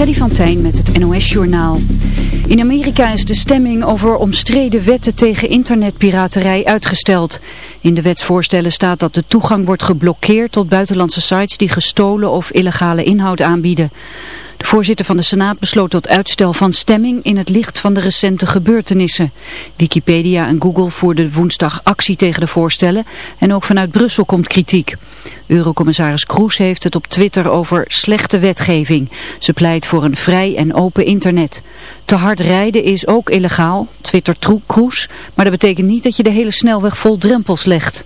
Freddy van Tijn met het NOS-journaal. In Amerika is de stemming over omstreden wetten tegen internetpiraterij uitgesteld. In de wetsvoorstellen staat dat de toegang wordt geblokkeerd tot buitenlandse sites die gestolen of illegale inhoud aanbieden. De voorzitter van de Senaat besloot tot uitstel van stemming in het licht van de recente gebeurtenissen. Wikipedia en Google voerden woensdag actie tegen de voorstellen en ook vanuit Brussel komt kritiek. Eurocommissaris Kroes heeft het op Twitter over slechte wetgeving. Ze pleit voor een vrij en open internet. Te hard rijden is ook illegaal, Twitter Kroes, maar dat betekent niet dat je de hele snelweg vol drempels legt.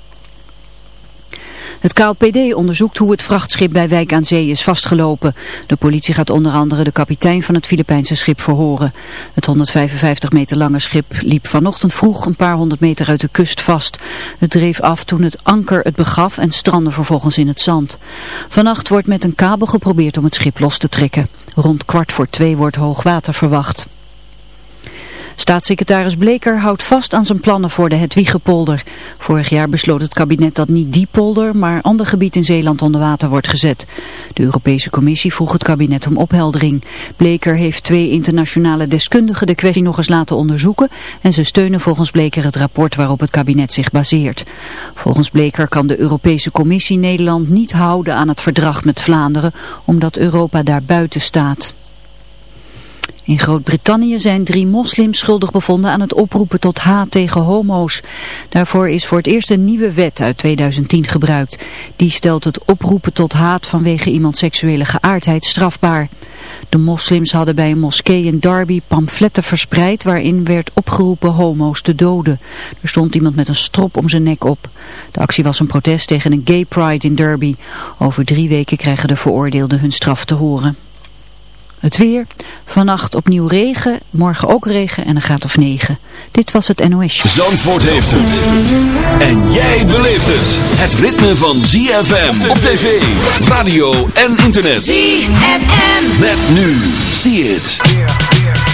Het KLPD onderzoekt hoe het vrachtschip bij Wijk aan Zee is vastgelopen. De politie gaat onder andere de kapitein van het Filipijnse schip verhoren. Het 155 meter lange schip liep vanochtend vroeg een paar honderd meter uit de kust vast. Het dreef af toen het anker het begaf en strandde vervolgens in het zand. Vannacht wordt met een kabel geprobeerd om het schip los te trekken. Rond kwart voor twee wordt hoogwater verwacht. Staatssecretaris Bleker houdt vast aan zijn plannen voor de Hedwiegepolder. Vorig jaar besloot het kabinet dat niet die polder, maar ander gebied in Zeeland onder water wordt gezet. De Europese Commissie vroeg het kabinet om opheldering. Bleker heeft twee internationale deskundigen de kwestie nog eens laten onderzoeken en ze steunen volgens Bleker het rapport waarop het kabinet zich baseert. Volgens Bleker kan de Europese Commissie Nederland niet houden aan het verdrag met Vlaanderen, omdat Europa daar buiten staat. In Groot-Brittannië zijn drie moslims schuldig bevonden aan het oproepen tot haat tegen homo's. Daarvoor is voor het eerst een nieuwe wet uit 2010 gebruikt. Die stelt het oproepen tot haat vanwege iemands seksuele geaardheid strafbaar. De moslims hadden bij een moskee in Derby pamfletten verspreid waarin werd opgeroepen homo's te doden. Er stond iemand met een strop om zijn nek op. De actie was een protest tegen een gay pride in Derby. Over drie weken krijgen de veroordeelden hun straf te horen. Het weer, vannacht opnieuw regen, morgen ook regen en een graad of 9. Dit was het NOS. Zandvoort heeft het. En jij beleeft het. Het ritme van ZFM op tv, radio en internet. ZFM. Met nu, see it.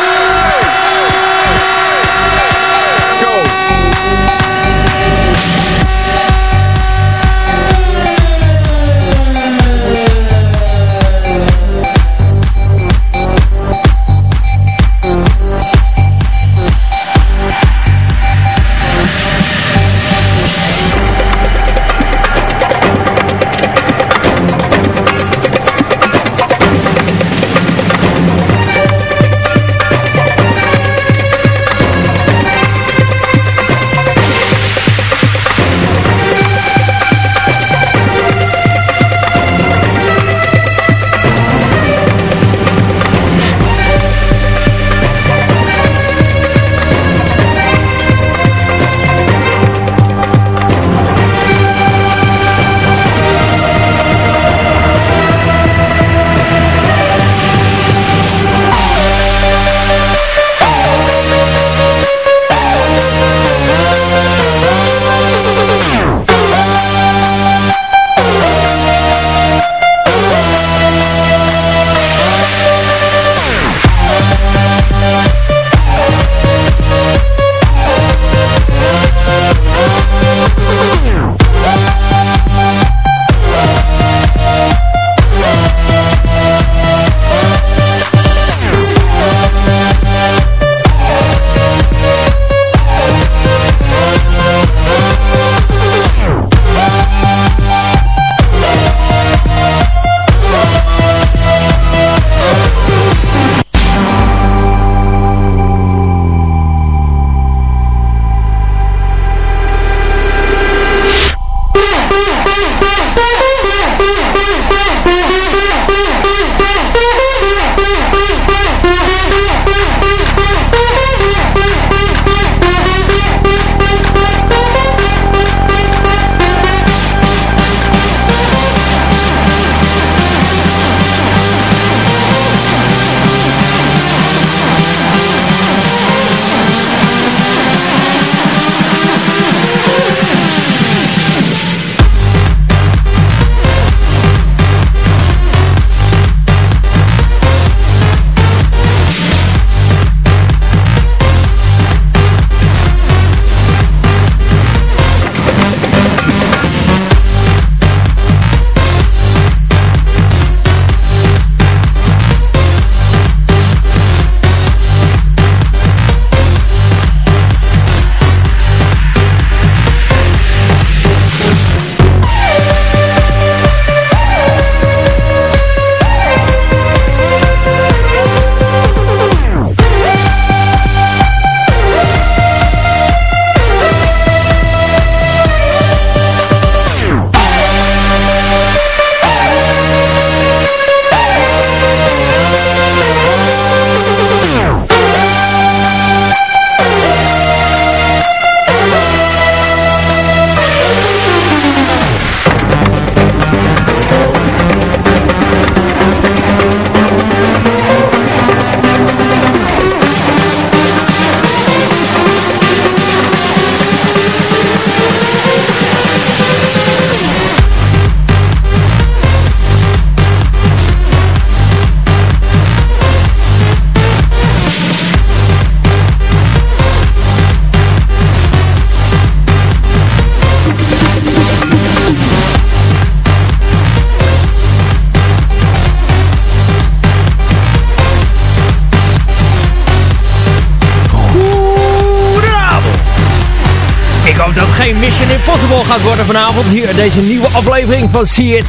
Deze nieuwe aflevering van See It.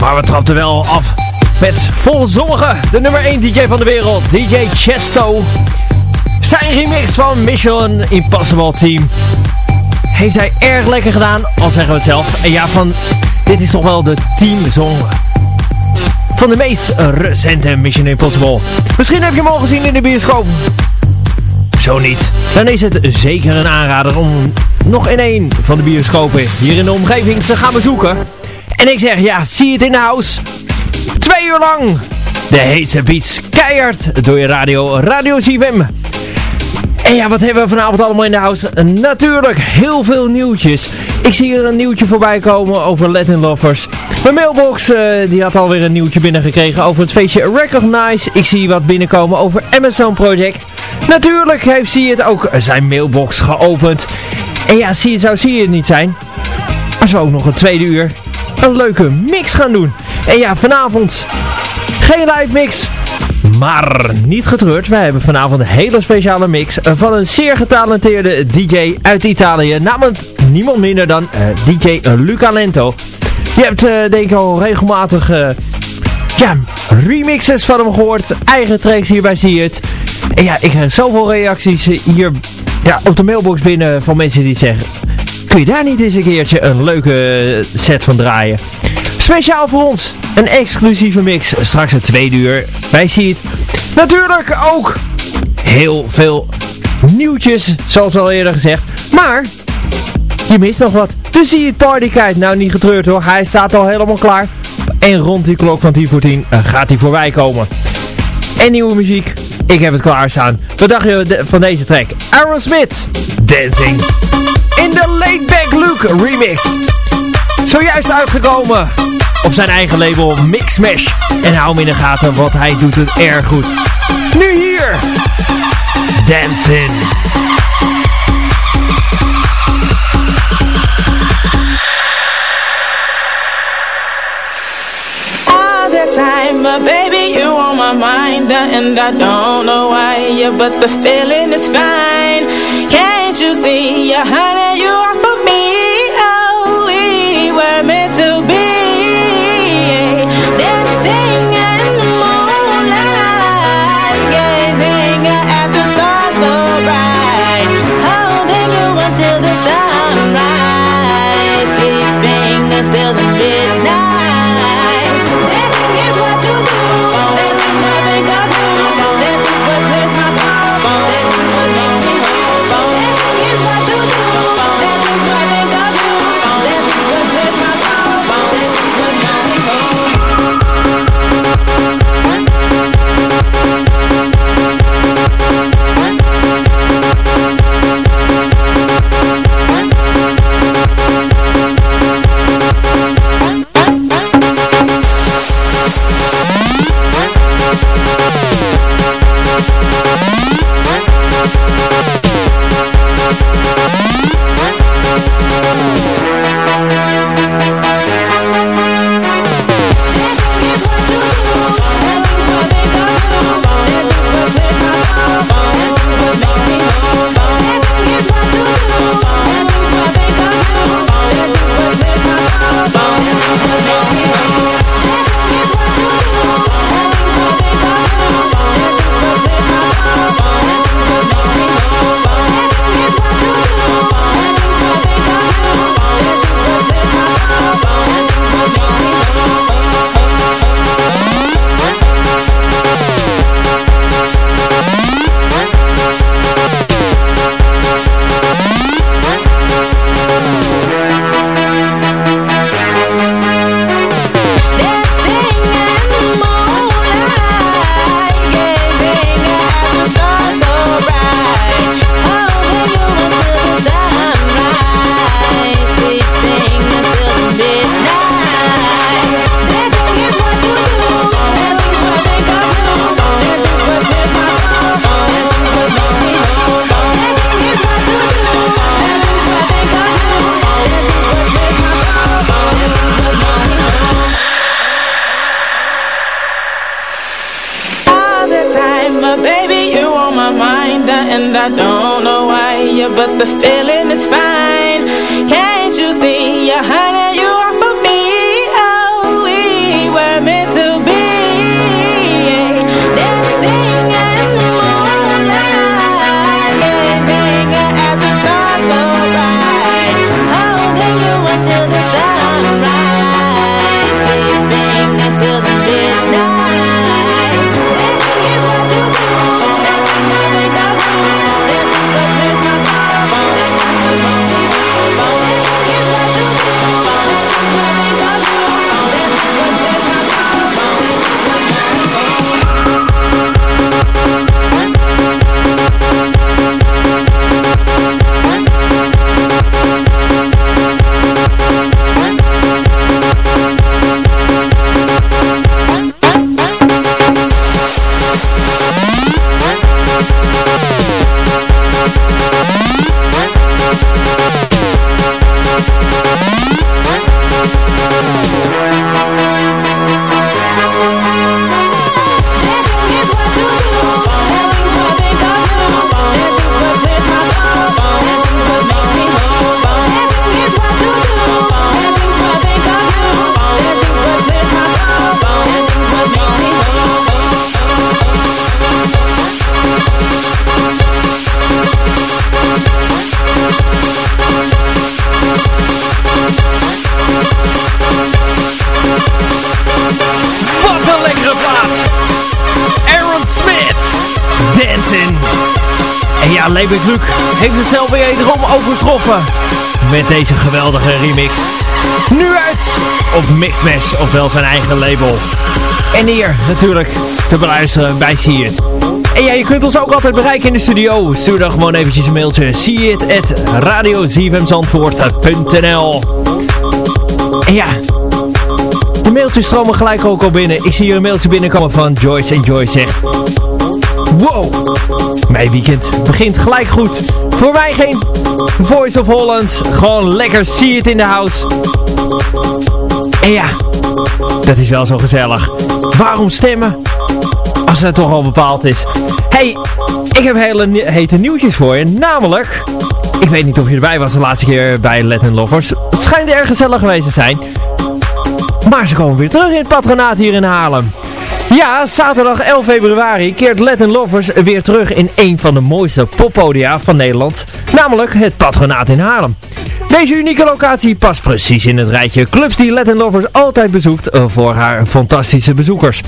Maar we trapten wel af met volzongen de nummer 1 DJ van de wereld, DJ Chesto. Zijn remix van Mission Impossible Team heeft hij erg lekker gedaan, al zeggen we het zelf. En ja, van, dit is toch wel de teamsong van de meest recente Mission Impossible. Misschien heb je hem al gezien in de bioscoop. Zo niet. Dan is het zeker een aanrader om nog in een van de bioscopen hier in de omgeving te gaan bezoeken. En ik zeg, ja, zie het in de house. Twee uur lang. De hete beats keihard door je radio, Radio CFM. En ja, wat hebben we vanavond allemaal in de house? Natuurlijk heel veel nieuwtjes. Ik zie hier een nieuwtje voorbij komen over Latin Lovers. Mijn mailbox uh, die had alweer een nieuwtje binnengekregen over het feestje Recognize. Ik zie wat binnenkomen over Amazon Project. Natuurlijk heeft zie het ook zijn mailbox geopend. En ja, zie het zou zie het niet zijn. Als we ook nog een tweede uur een leuke mix gaan doen. En ja, vanavond geen live mix. Maar niet getreurd, wij hebben vanavond een hele speciale mix van een zeer getalenteerde DJ uit Italië. Namelijk niemand minder dan uh, DJ Luca Lento. Je hebt uh, denk ik al regelmatig uh, ja, remixes van hem gehoord. Eigen tracks hierbij zie je het. En ja, ik heb zoveel reacties hier ja, op de mailbox binnen van mensen die zeggen... Kun je daar niet eens een keertje een leuke set van draaien? Speciaal voor ons, een exclusieve mix. Straks een tweede uur. Wij zien het. Natuurlijk ook heel veel nieuwtjes, zoals al eerder gezegd. Maar, je mist nog wat. Dus zie je partykite. Nou, niet getreurd hoor. Hij staat al helemaal klaar. En rond die klok van 10 voor 10 uh, gaat hij voorbij komen. En nieuwe muziek. Ik heb het klaarstaan. Wat je van deze track? Aerosmith. Dancing. In de Laid Back Luke remix. Zojuist uitgekomen op zijn eigen label Mixmash. En hou hem in de gaten, want hij doet het erg goed. Nu hier. Dancing. You on my mind. Uh, and I don't know why, yeah, but the feeling is fine. Can't you see, yeah, honey, you are Lebeck Luc heeft zichzelf weer wederom overtroffen met deze geweldige remix. Nu uit op Mixmash, ofwel zijn eigen label. En hier natuurlijk te beluisteren bij See It. En ja, je kunt ons ook altijd bereiken in de studio. Stuur dan gewoon eventjes een mailtje. See it at radiozfmzandvoort.nl En ja, de mailtjes stromen gelijk ook al binnen. Ik zie hier een mailtje binnenkomen van Joyce. En Joyce zegt... Wow, mijn weekend begint gelijk goed. Voor mij geen Voice of Holland. Gewoon lekker see it in the house. En ja, dat is wel zo gezellig. Waarom stemmen? Als het toch al bepaald is. hey, ik heb hele hete nieuwtjes voor je. Namelijk, ik weet niet of je erbij was de laatste keer bij Latin Lovers. Het schijnt erg gezellig geweest te zijn. Maar ze komen weer terug in het patronaat hier in Haarlem. Ja, zaterdag 11 februari keert Latin Lovers weer terug in een van de mooiste poppodia van Nederland. Namelijk het patronaat in Haarlem. Deze unieke locatie past precies in het rijtje clubs die Latin Lovers altijd bezoekt eh, voor haar fantastische bezoekers.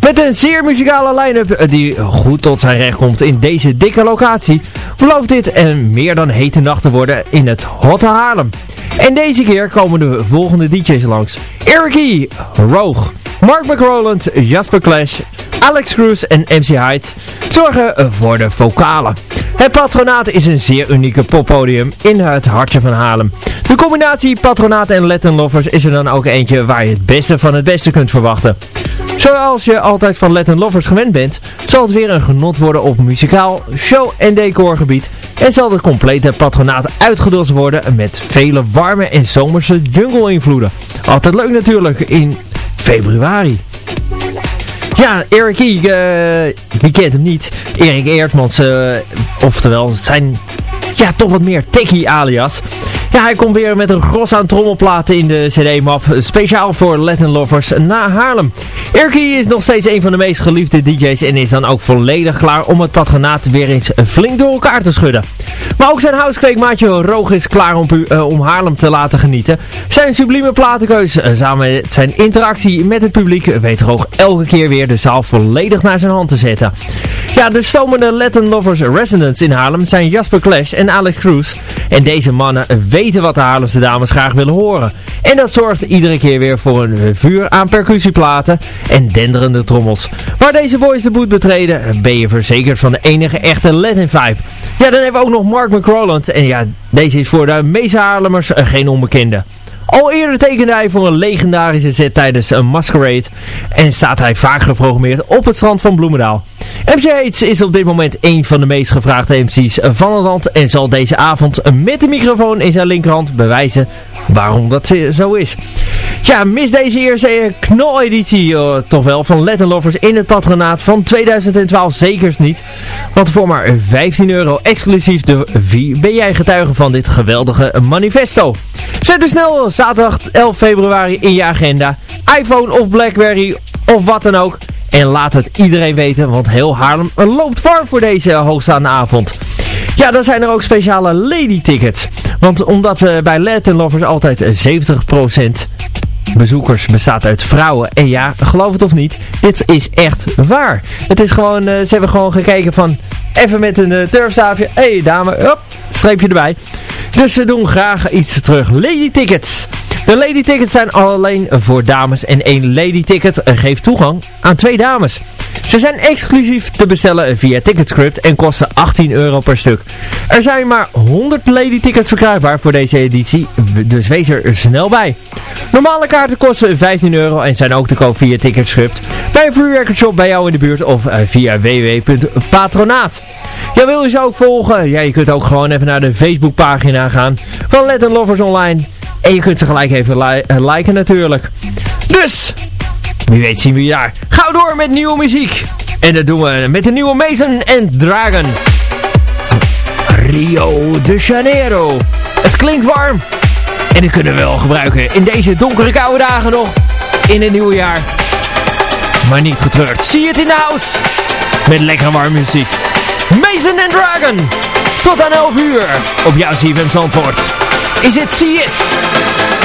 Met een zeer muzikale line-up eh, die goed tot zijn recht komt in deze dikke locatie, belooft dit een meer dan hete nacht te worden in het Hotte Haarlem. En deze keer komen de volgende DJ's langs. Eric E., Roog, Mark McRoland, Jasper Clash, Alex Cruz en MC Hyde zorgen voor de vocalen. Het patronaat is een zeer unieke poppodium in het hartje van Haarlem. De combinatie patronaat en Latin Lovers is er dan ook eentje waar je het beste van het beste kunt verwachten. Zoals je altijd van Latin Lovers gewend bent, zal het weer een genot worden op muzikaal, show- en decorgebied. En zal het complete patronaat uitgedost worden met vele warme en zomerse jungle invloeden. Altijd leuk natuurlijk in februari. Ja, Erik E, uh, wie kent hem niet? Erik Eertmans, uh, oftewel zijn ja, toch wat meer techie alias. Ja, hij komt weer met een gros aan trommelplaten in de cd-map. Speciaal voor Latin lovers na Haarlem. Erky is nog steeds een van de meest geliefde DJ's en is dan ook volledig klaar om het patronaat weer eens flink door elkaar te schudden. Maar ook zijn housekweekmaatje Roog is klaar om, uh, om Haarlem te laten genieten. Zijn sublieme platenkeus uh, samen met zijn interactie met het publiek weet Roog elke keer weer de zaal volledig naar zijn hand te zetten. Ja, de stomende Latin Lovers Residents in Haarlem zijn Jasper Clash en Alex Cruz. En deze mannen weten wat de Haarlemse dames graag willen horen. En dat zorgt iedere keer weer voor een vuur aan percussieplaten en denderende trommels. Waar deze boys de boot betreden, ben je verzekerd van de enige echte Latin vibe. Ja, dan hebben we ook nog Mark McRoland. En ja, deze is voor de meeste Haarlemmers geen onbekende. Al eerder tekende hij voor een legendarische set tijdens een masquerade en staat hij vaak geprogrammeerd op het strand van Bloemendaal. MC Hates is op dit moment een van de meest gevraagde MC's van het land en zal deze avond met de microfoon in zijn linkerhand bewijzen waarom dat zo is. Ja, mis deze eerste knoleditie uh, toch wel van Latin Lovers in het patronaat van 2012 zeker niet. Want voor maar 15 euro exclusief de wie ben jij getuige van dit geweldige manifesto. Zet dus snel zaterdag 11 februari in je agenda. iPhone of Blackberry of wat dan ook. En laat het iedereen weten, want heel Haarlem loopt warm voor deze hoogstaande avond. Ja, dan zijn er ook speciale lady tickets. Want omdat we bij Latin Lovers altijd 70% bezoekers bestaat uit vrouwen. En ja, geloof het of niet, dit is echt waar. Het is gewoon, uh, ze hebben gewoon gekeken van, even met een uh, turfstaafje. Hé hey, dame, streepje erbij. Dus ze doen graag iets terug. Lady tickets. De lady tickets zijn alleen voor dames en één lady ticket geeft toegang aan twee dames. Ze zijn exclusief te bestellen via Ticketscript en kosten 18 euro per stuk. Er zijn maar 100 lady tickets verkrijgbaar voor deze editie, dus wees er snel bij. Normale kaarten kosten 15 euro en zijn ook te koop via Ticketscript, bij een free shop bij jou in de buurt of via www.patronaat. Ja, wil je ze ook volgen? Ja, je kunt ook gewoon even naar de Facebookpagina gaan van Let Lovers Online. En je kunt ze gelijk even li liken natuurlijk. Dus, wie weet zien we je daar. Door met nieuwe muziek. En dat doen we met de nieuwe Mason en Dragon. Rio de Janeiro. Het klinkt warm. En dat kunnen we wel gebruiken in deze donkere koude dagen nog. In het nieuwe jaar. Maar niet getreurd. Zie het in de house. Met lekkere warme muziek. Mason and Dragon. Tot aan 11 uur. Op jouw CFM Zandvoort. Is het See It?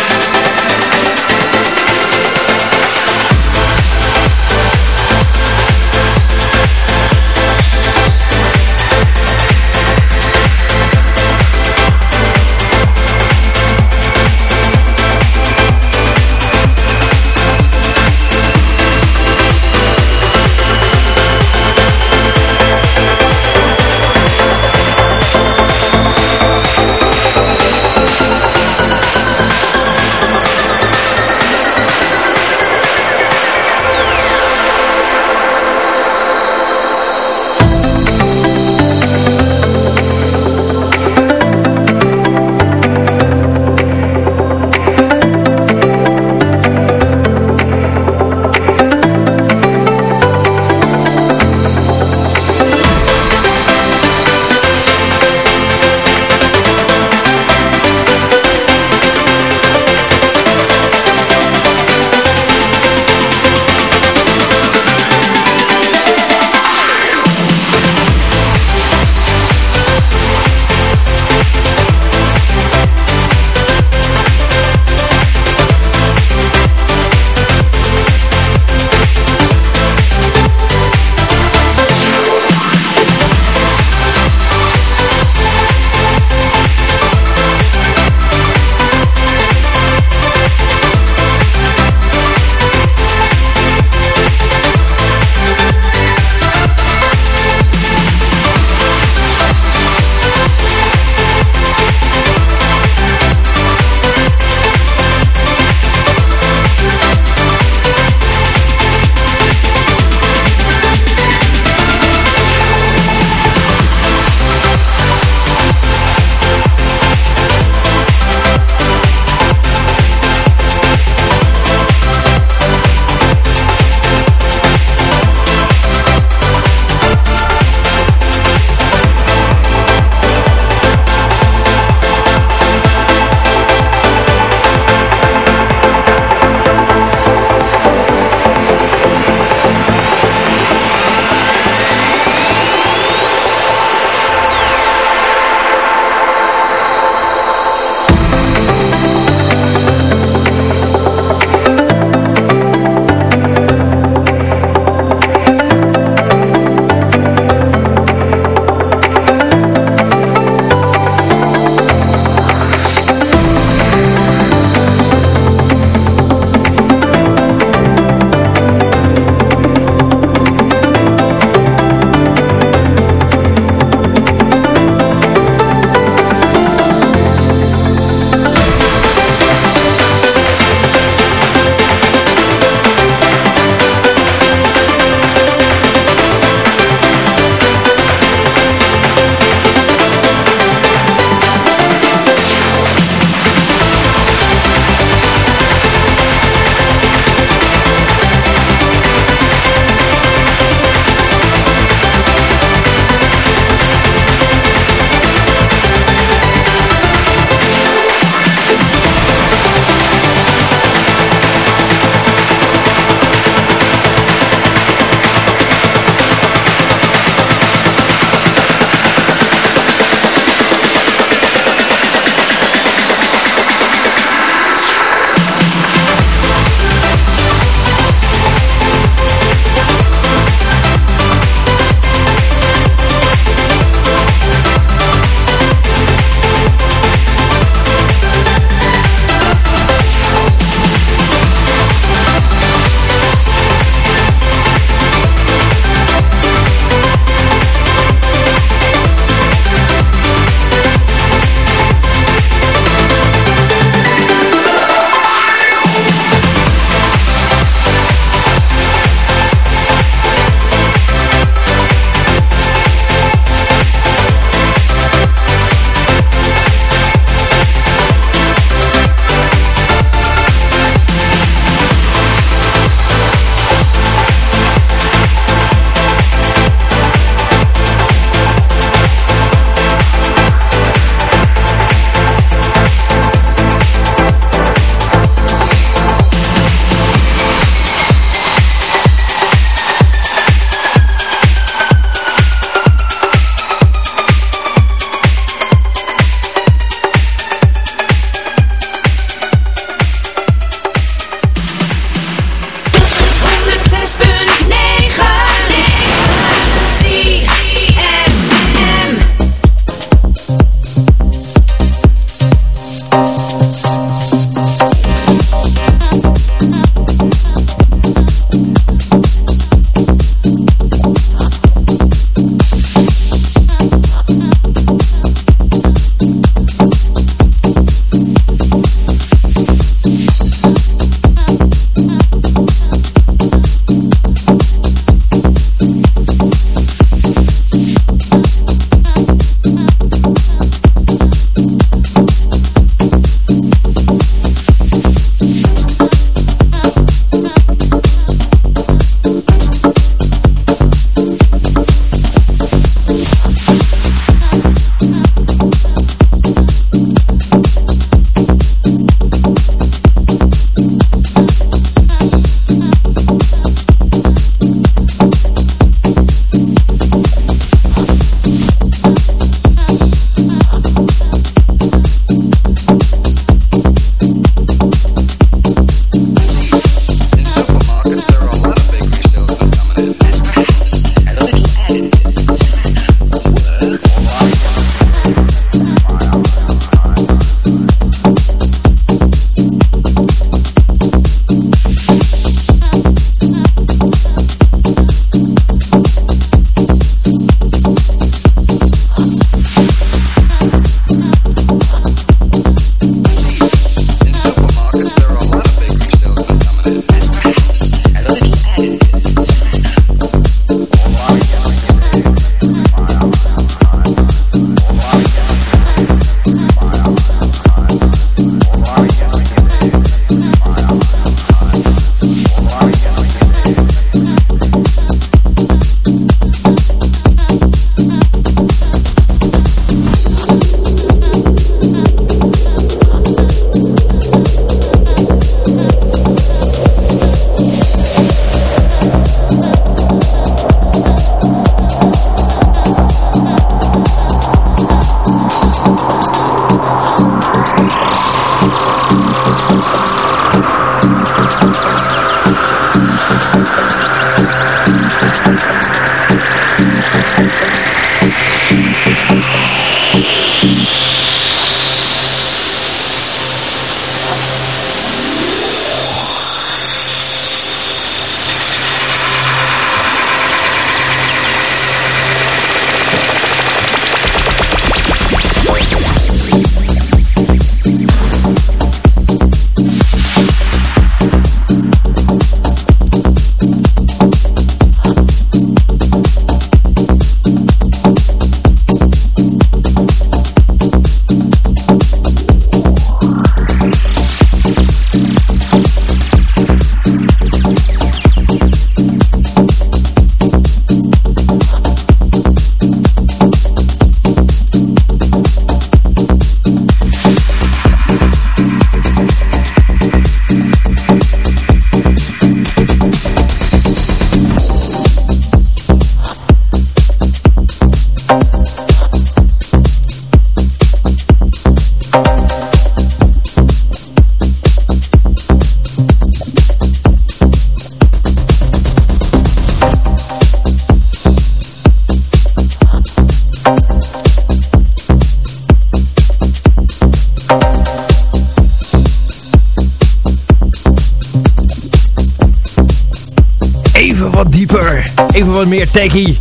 Meer techie.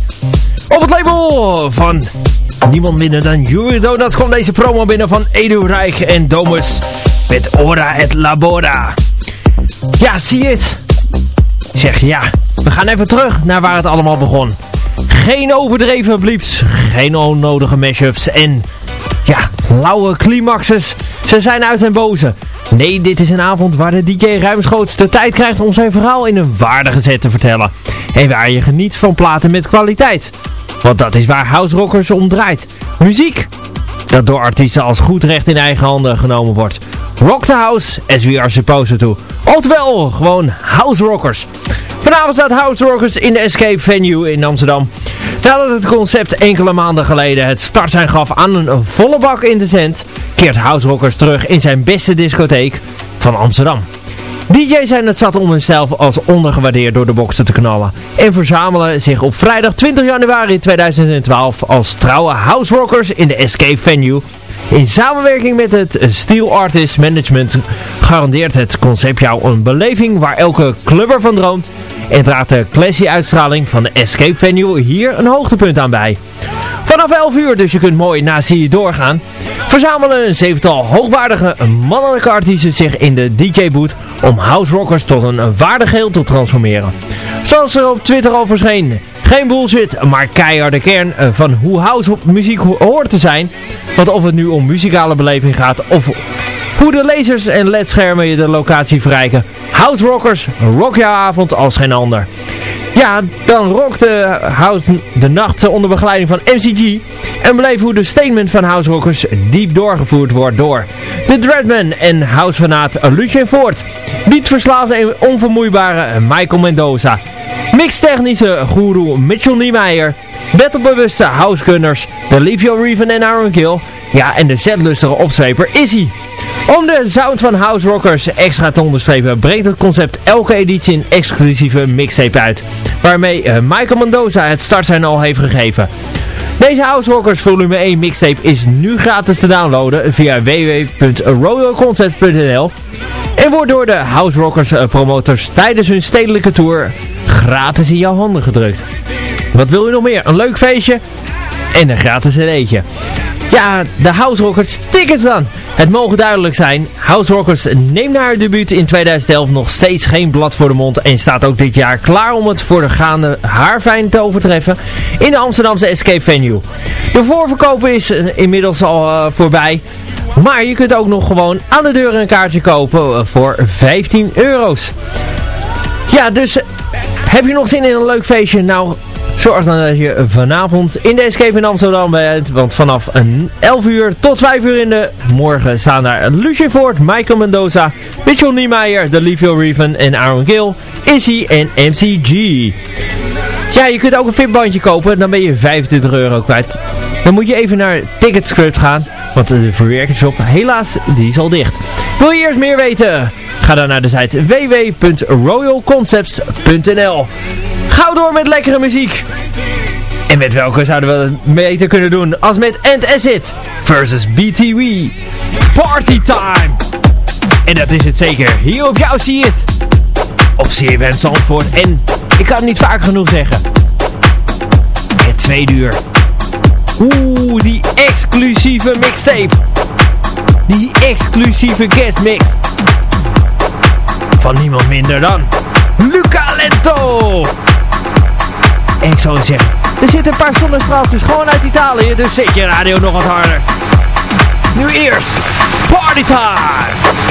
Op het label van niemand minder dan Yuri Donuts kwam deze promo binnen van Edu Rijk en Domus met Ora et Labora. Ja, zie je het? Zeg ja, we gaan even terug naar waar het allemaal begon. Geen overdreven blieps, geen onnodige mashups en ja, lauwe climaxes. Ze zijn uit en boze. Nee, dit is een avond waar de DJ ruimschoots de tijd krijgt om zijn verhaal in een waardige zet te vertellen. En waar je geniet van platen met kwaliteit. Want dat is waar House Rockers om draait. Muziek, dat door artiesten als goed recht in eigen handen genomen wordt. Rock the house as we are supposed to. Oftewel, gewoon House Rockers. Vanavond staat House Rockers in de Escape Venue in Amsterdam. Nadat het concept enkele maanden geleden het start zijn gaf aan een volle bak in de zend, keert House Rockers terug in zijn beste discotheek van Amsterdam. DJ's zijn het zat om hunzelf als ondergewaardeerd door de boxen te knallen. En verzamelen zich op vrijdag 20 januari 2012 als trouwe house rockers in de Escape Venue. In samenwerking met het Steel Artist Management garandeert het concept jou een beleving waar elke clubber van droomt. En draagt de classy uitstraling van de Escape Venue hier een hoogtepunt aan bij. Vanaf 11 uur, dus je kunt mooi naast je doorgaan, verzamelen een zevental hoogwaardige mannelijke artiesten zich in de DJ-boot om house rockers tot een waardig geheel te transformeren. Zoals er op Twitter al verscheen, geen bullshit, maar keiharde kern eh, van hoe house muziek hoort te zijn. Want of het nu om muzikale beleving gaat of hoe de lasers en ledschermen je de locatie verrijken. House Rockers, rock jouw avond als geen ander. Ja, dan rokt de House de nacht onder begeleiding van MCG. En beleef hoe de statement van House Rockers diep doorgevoerd wordt door de Dreadman en housefanaat Lucien Voort. Beatverslaafde en onvermoeibare Michael Mendoza. Mixtechnische guru Mitchell Niemeyer. Battlebewuste housegunners, de Livio Reven en Aaron Gill. Ja, en de zetlustige opzweper Izzy. Om de sound van House Rockers extra te onderstrepen, brengt het concept elke editie een exclusieve mixtape uit. Waarmee uh, Michael Mendoza het startsein al heeft gegeven. Deze House Rockers volume 1 mixtape is nu gratis te downloaden via www.royalconcept.nl en wordt door de House Rockers uh, promotors tijdens hun stedelijke tour gratis in jouw handen gedrukt. Wat wil je nog meer? Een leuk feestje en een gratis cd'tje. Ja, de House Rockers tickets dan. Het mogen duidelijk zijn, House Rockers neemt na haar debuut in 2011 nog steeds geen blad voor de mond en staat ook dit jaar klaar om het voor de gaande haarfijn te overtreffen in de Amsterdamse Escape Venue. De voorverkopen is eh, inmiddels al uh, voorbij, maar je kunt ook nog gewoon aan de deur een kaartje kopen uh, voor 15 euro's. Ja, dus heb je nog zin in een leuk feestje? Nou, Zorg dan dat je vanavond in de Escape in Amsterdam bent. Want vanaf 11 uur tot 5 uur in de morgen staan daar Lucien Ford, Michael Mendoza, Mitchell Niemeyer, Delivio Reven en Aaron Gill, Izzy en MCG. Ja, je kunt ook een VIP-bandje kopen. Dan ben je 25 euro kwijt. Dan moet je even naar Ticketscript gaan. Want de verwerkingsshop, helaas, die is al dicht. Wil je eerst meer weten? Ga dan naar de site www.royalconcepts.nl Gauw door met lekkere muziek. En met welke zouden we het beter kunnen doen als met End As It versus BTW. Party time! En dat is het zeker. Hier op jou zie je het. Op CFM Zandvoort. En ik kan het niet vaak genoeg zeggen. Het tweede uur. Oeh, die exclusieve mixtape. Die exclusieve guestmix. Van niemand minder dan Luca Lento. En ik zou zeggen, er zitten een paar zonnestraaltjes gewoon uit Italië, dus zet je radio nog wat harder. Nu eerst, party time!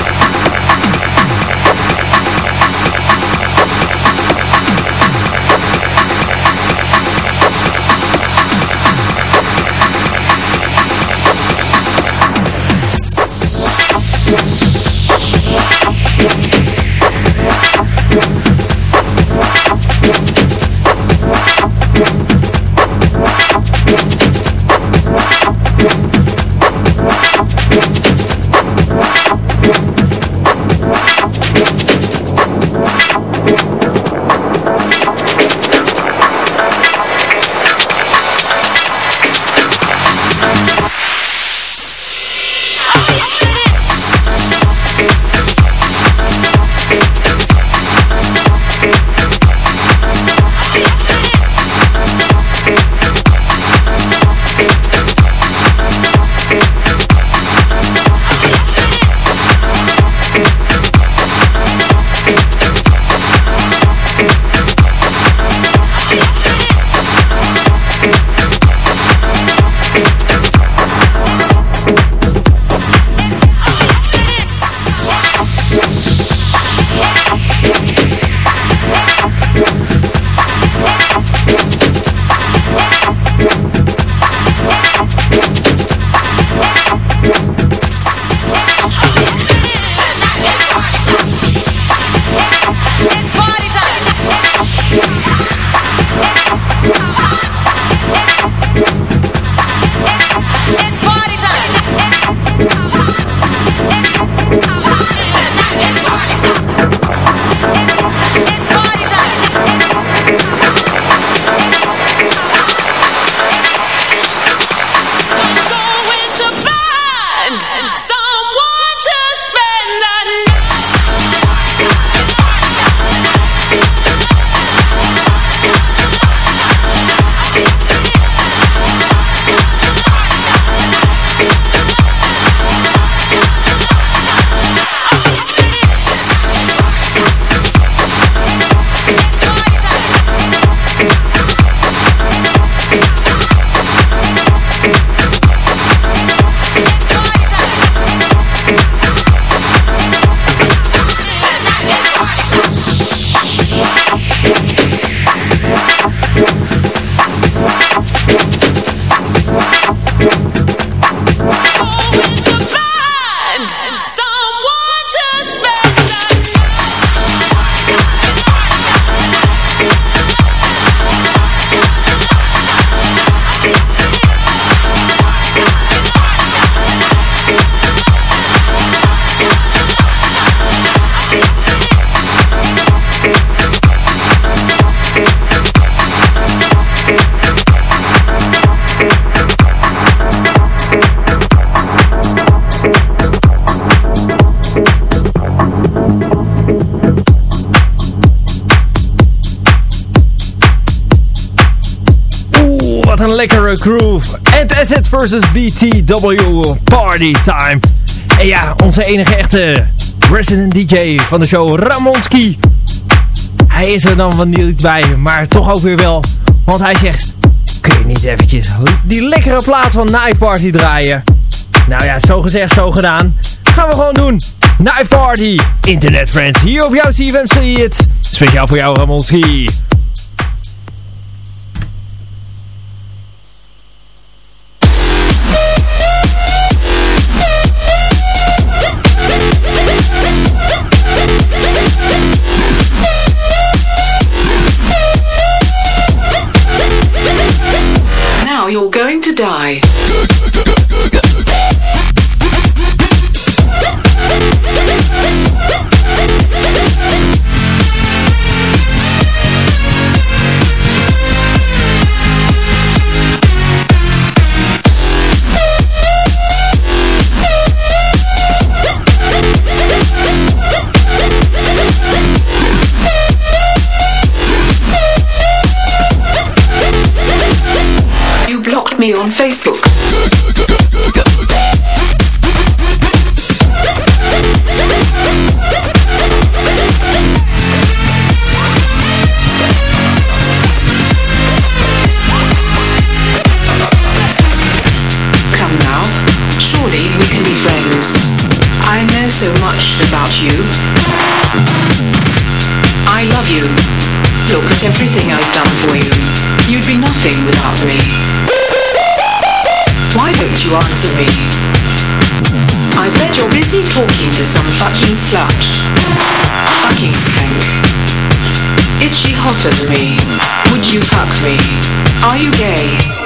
Versus BTW Party Time. En ja, onze enige echte resident DJ van de show, Ramonski. Hij is er dan van niet bij, maar toch ook weer wel. Want hij zegt, kun je niet eventjes die lekkere plaat van Night Party draaien? Nou ja, zo gezegd, zo gedaan. Gaan we gewoon doen. Night Party, Internet Friends, hier op jouw CFM het. Speciaal voor jou, Ramonski. On Facebook. Talking to some fucking slut. Fucking skank. Is she hotter than me? Would you fuck me? Are you gay?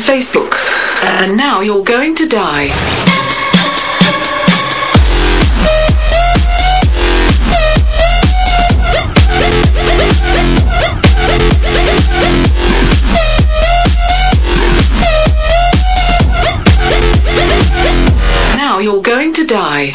Facebook. And now you're going to die. Now you're going to die.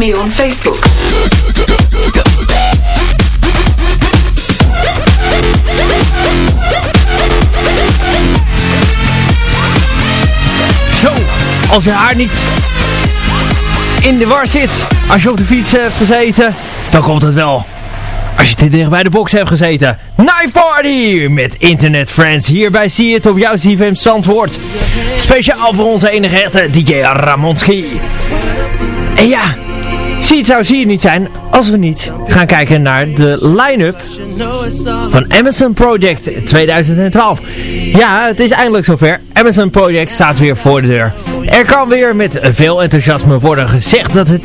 me on Facebook. Zo, als je haar niet in de war zit, als je op de fiets hebt gezeten, dan komt het wel. Als je te dicht bij de box hebt gezeten. Night Party met Internet Friends. Hierbij zie je het op jouw CFM Zandvoort. Speciaal voor onze enige echte DJ Ramonski. En ja, Zie zou zie je nou, niet zijn als we niet gaan kijken naar de line-up van Amazon Project 2012. Ja, het is eindelijk zover. Amazon Project staat weer voor de deur. Er kan weer met veel enthousiasme worden gezegd dat het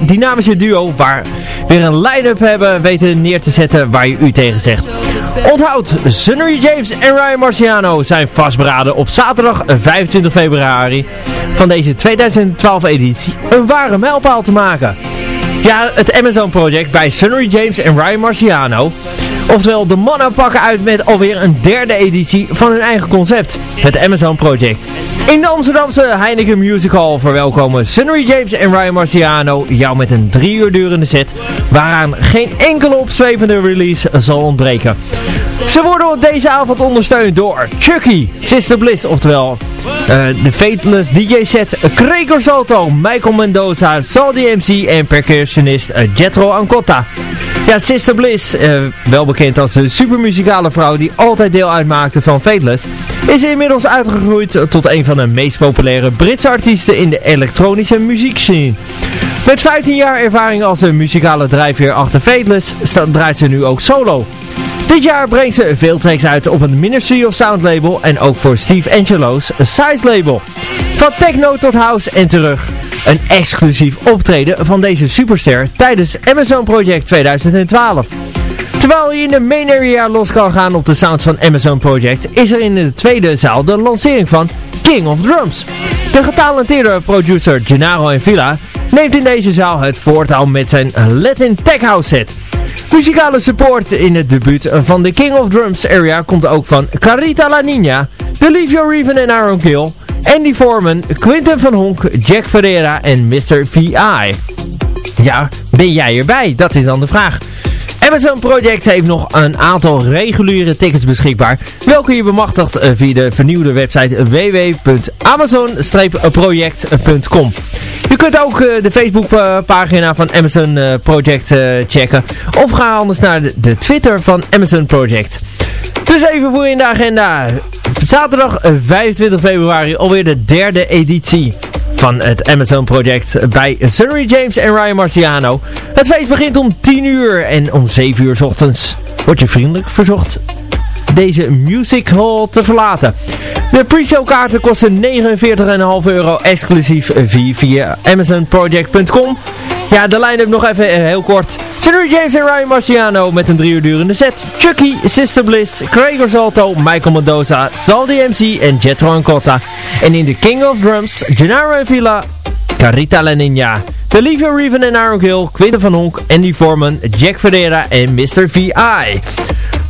dynamische duo waar weer een line-up hebben weten neer te zetten waar je u tegen zegt. Onthoud, Sunnery James en Ryan Marciano zijn vastberaden op zaterdag eh, 25 februari van deze 2012 editie een ware mijlpaal te maken. Ja, het Amazon Project bij Sunny James en Ryan Marciano. Oftewel, de mannen pakken uit met alweer een derde editie van hun eigen concept. Het Amazon Project. In de Amsterdamse Heineken Music Hall verwelkomen Sunny James en Ryan Marciano jou met een drie uur durende set. Waaraan geen enkele opzwevende release zal ontbreken. Ze worden deze avond ondersteund door Chucky, Sister Bliss, oftewel eh, de Fateless DJ set eh, Gregor Salto, Michael Mendoza, Saul DMC en percussionist eh, Jetro Ancotta. Ja, Sister Bliss, wel bekend als de supermuzikale vrouw die altijd deel uitmaakte van Fateless, is inmiddels uitgegroeid tot een van de meest populaire Britse artiesten in de elektronische muziekscene. Met 15 jaar ervaring als een muzikale drijfveer achter Fateless draait ze nu ook solo. Dit jaar brengt ze veel tracks uit op een Ministry of Sound label en ook voor Steve Angelo's Size label. Van techno tot house en terug. Een exclusief optreden van deze superster tijdens Amazon Project 2012. Terwijl je in de main area los kan gaan op de sounds van Amazon Project, is er in de tweede zaal de lancering van King of Drums. De getalenteerde producer Gennaro Villa neemt in deze zaal het voortouw met zijn Latin Tech House set. Muzikale support in het debuut van de King of Drums area komt ook van Carita La Nina, Delivio Reven en Aaron Kill, Andy Foreman, Quinten van Honk, Jack Ferreira en Mr. VI. Ja, ben jij erbij? Dat is dan de vraag. Amazon Project heeft nog een aantal reguliere tickets beschikbaar. Welke je bemachtigt eh, via de vernieuwde website www.amazon-project.com Je kunt ook eh, de Facebookpagina eh, van Amazon Project checken. Of ga anders naar de Twitter van Amazon Project. Dus even voor in de agenda. Zaterdag 25 februari alweer de derde editie van het Amazon project bij Sunny James en Ryan Marciano. Het feest begint om 10 uur en om 7 uur ochtends wordt je vriendelijk verzocht deze Music Hall te verlaten. De pre-sale kaarten kosten 49,5 euro exclusief via, via amazonproject.com. Ja, de line-up nog even eh, heel kort. Sir James en Ryan Marciano met een drie uur durende set. Chucky, Sister Bliss, Craig Rosalto, Michael Mendoza, Sal MC en Jetro Ancota. En in de King of Drums, Gennaro Villa, Carita La Nina. Delivio Reven en Aaron Gill, Quinten van Honk, Andy Foreman, Jack Ferreira en Mr. VI.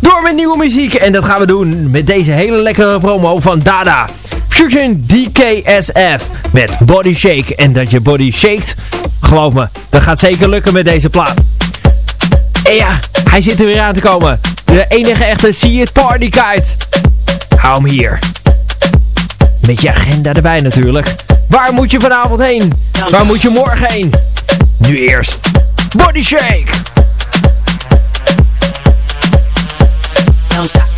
Door met nieuwe muziek en dat gaan we doen met deze hele lekkere promo van Dada. Fusion DKSF met Body Shake en dat je body shaked, geloof me, dat gaat zeker lukken met deze plaat. En ja, hij zit er weer aan te komen. De enige echte See It Party Guide. Hou hem hier. Met je agenda erbij natuurlijk. Waar moet je vanavond heen? Waar moet je morgen heen? Nu eerst. Body Shake. Don't.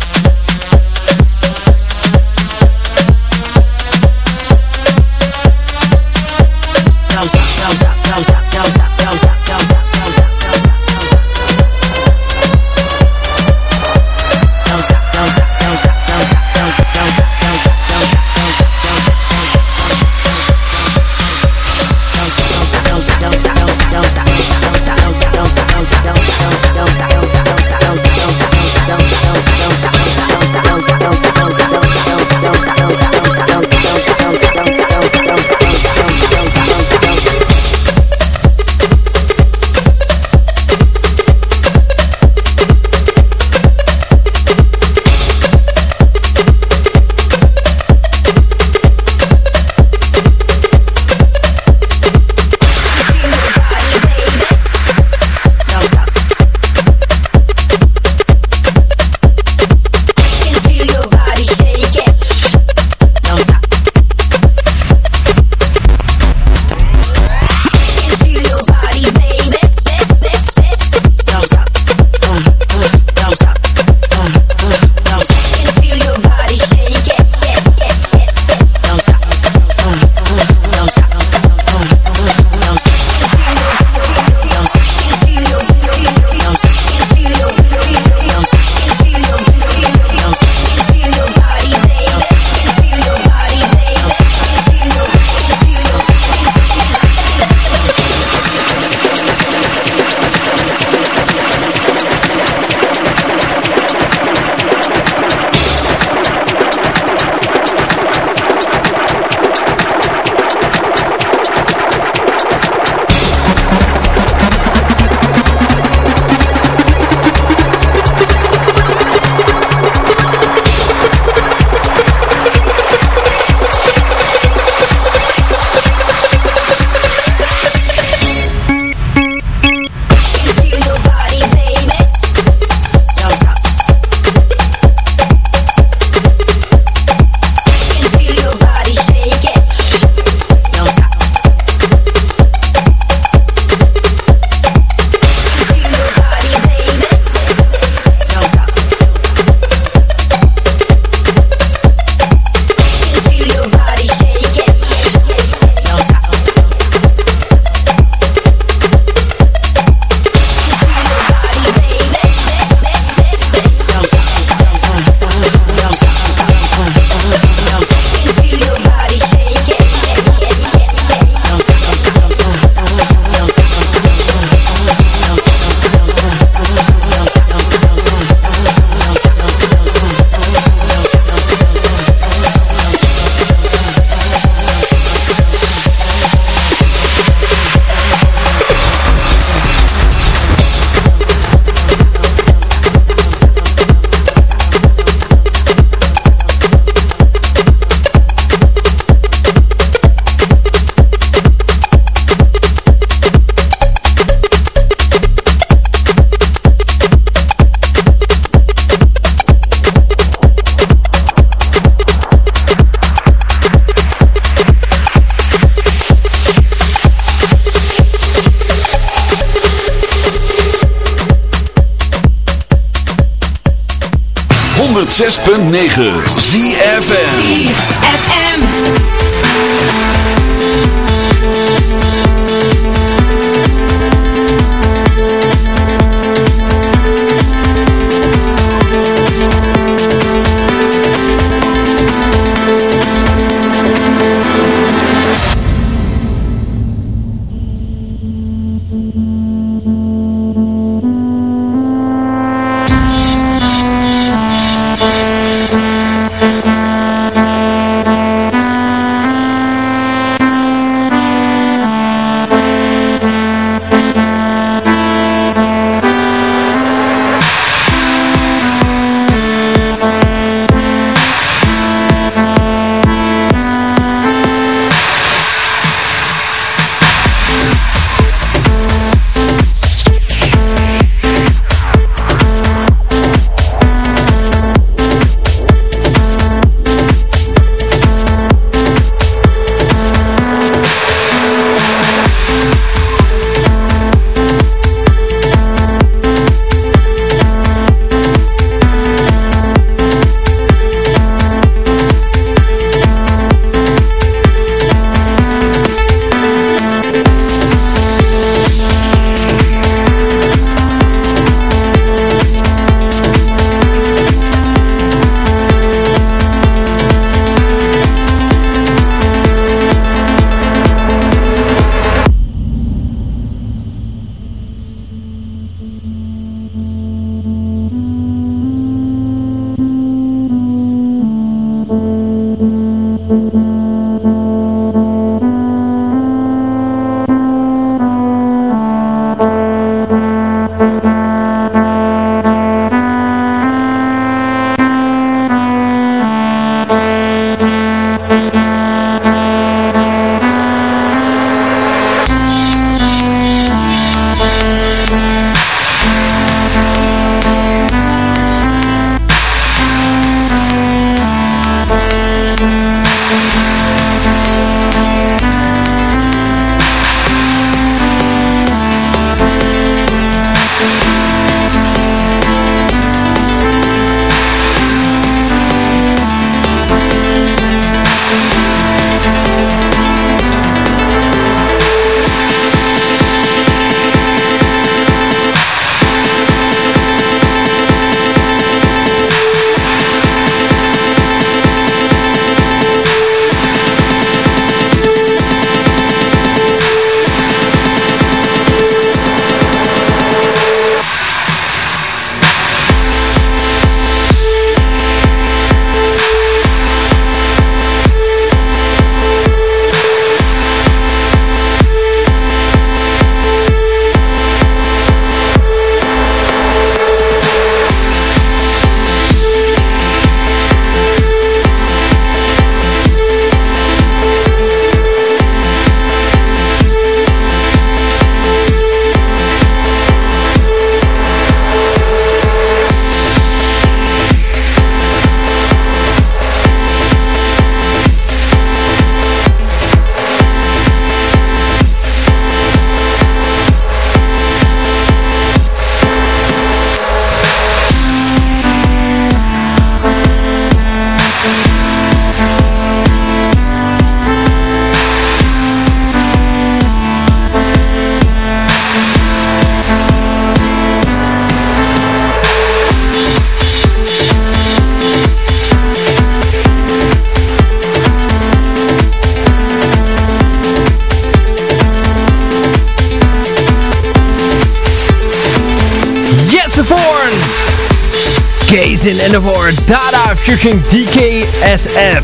Fusion DKSF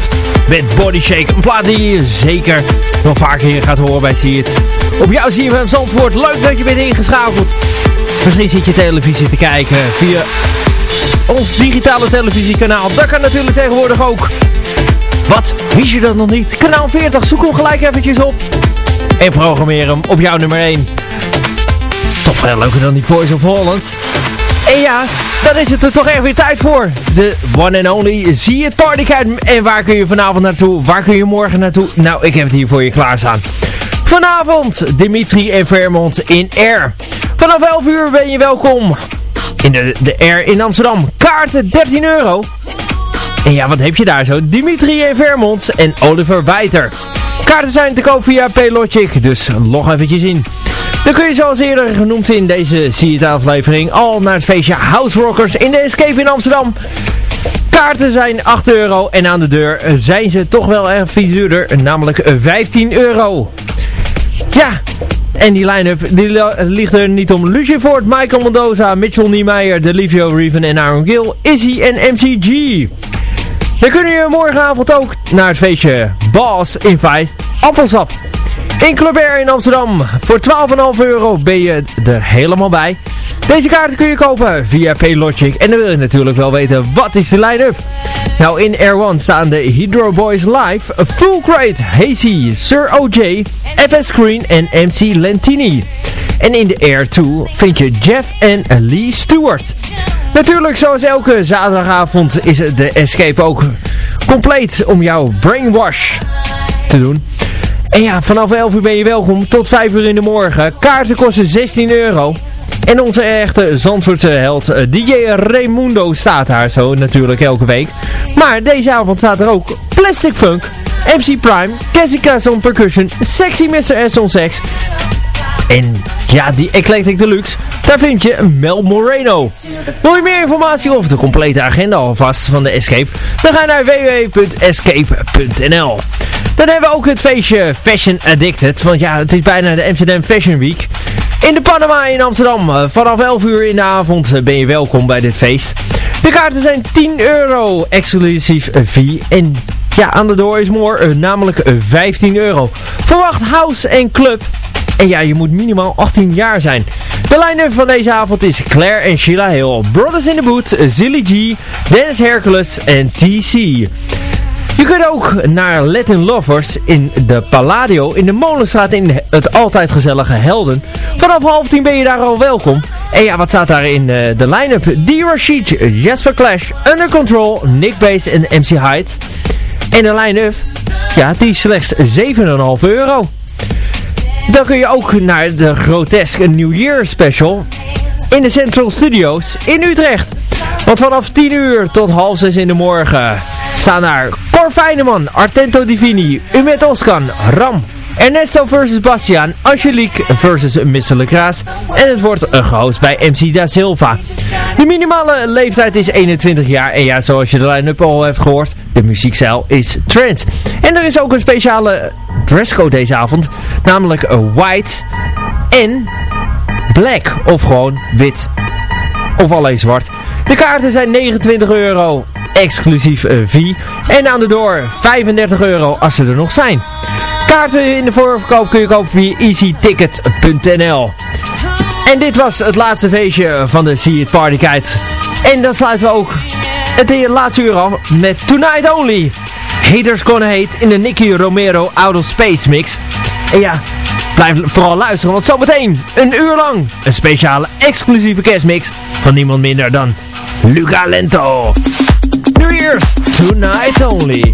met Body Shake. Een plaat die je zeker nog vaker hier gaat horen bij See It. Op jouw CFM Zandvoort, leuk dat je bent ingeschakeld. Misschien zit je televisie te kijken via ons digitale televisiekanaal. Dat kan natuurlijk tegenwoordig ook. Wat? Wist je dat nog niet? Kanaal 40, zoek hem gelijk eventjes op. En programmeer hem op jouw nummer 1. Toch veel leuker dan die Voice of Holland. En ja, dan is het er toch echt weer tijd voor. De one and only Zie het Partyguide. En waar kun je vanavond naartoe? Waar kun je morgen naartoe? Nou, ik heb het hier voor je klaarstaan. Vanavond Dimitri en Vermont in Air. Vanaf 11 uur ben je welkom in de, de Air in Amsterdam. Kaarten 13 euro. En ja, wat heb je daar zo? Dimitri en Vermont en Oliver Wijter. Kaarten zijn te koop via Paylogic, dus log eventjes in. Dan kun je zoals eerder genoemd in deze See aflevering al naar het feestje House Rockers in de Escape in Amsterdam. Kaarten zijn 8 euro en aan de deur zijn ze toch wel erg duurder, namelijk 15 euro. Ja, en die line-up die li- ligt er niet om. Lucian Ford, Michael Mendoza, Mitchell Niemeyer, Delivio Reven en Aaron Gill, Izzy en MCG. Dan kun je morgenavond ook naar het feestje Boss Invite Appelsap. In Club Air in Amsterdam. Voor 12,5 euro ben je er helemaal bij. Deze kaarten kun je kopen via Paylogic. En dan wil je natuurlijk wel weten, wat is de line-up? Nou, in Air 1 staan de Hydro Boys Live, Full Crate, Hazy, Sir OJ, FS Screen en MC Lentini. En in de Air 2 vind je Jeff en Lee Stewart. Natuurlijk, zoals elke zaterdagavond is de Escape ook compleet om jouw brainwash te doen. En ja, vanaf 11 uur ben je welkom tot 5 uur in de morgen. Kaarten kosten 16 euro. En onze echte Zandvoortse held eh, DJ Raimundo staat daar zo natuurlijk elke week. Maar deze avond staat er ook Plastic Funk, MC Prime, Jessica on Percussion, Sexy Mr. S on Sex. En ja, die Eclectic Deluxe, daar vind je Mel Moreno. Wil je meer informatie of de complete agenda alvast van de Escape? Dan ga je naar www.escape.nl Dan hebben we ook het feestje Fashion Addicted, want ja, het is bijna de Amsterdam Fashion Week. In de Panama in Amsterdam, eh, vanaf 11 uur in de avond eh, ben je welkom bij dit feest. De kaarten zijn 10 euro, exclusief eh, fee. En ja, aan de door is more, namelijk eh, 15 euro. Verwacht house en club. En ja, je moet minimaal 18 jaar zijn. De line-up van deze avond is Claire en Sheila Hill, Brothers in the Boot, Zilly G, Dennis Hercules en TC. Je kunt ook naar Latin Lovers in de Palladio in de Molenstraat in het altijd gezellige Helden. Vanaf half tien ben je daar al welkom. En ja, wat staat daar in eh, de line-up? D. Rashid, Jasper Clash, Under Control, Nick Base en MC Hyde. En de line-up, ja, die is slechts 7,5 euro. Dan kun je ook naar de Grotesque New Year Special in de Central Studios in Utrecht. Want vanaf 10 uur tot half 6 in de morgen staan daar Cor Feyneman, Artento Divini, Umet Oskan, Ram, Ernesto versus Bastiaan, Angelique versus Mr. Lecraas. En het wordt gehost bij MC Da Silva. De minimale leeftijd is 21 jaar. En ja, zoals je de line-up al hebt gehoord, de muziekstijl is trance. En er is ook een speciale dresscode deze avond. Namelijk white en black. Of gewoon wit. Of alleen zwart. De kaarten zijn 29 euro. Exclusief eh, fee. En aan de door 35 euro als ze er nog zijn. Kaarten in de voorverkoop kun je kopen via easyticket.nl En dit was het laatste feestje van de See It Party Guide. En dan sluiten we ook het laatste uur af met Tonight Only. Haters Gonna Hate in de Nicky Romero Out of Space mix. En ja, blijf vooral luisteren, want zometeen een uur lang een speciale exclusieve kerstmix van niemand minder dan Luca Lento. New Year's Tonight Only.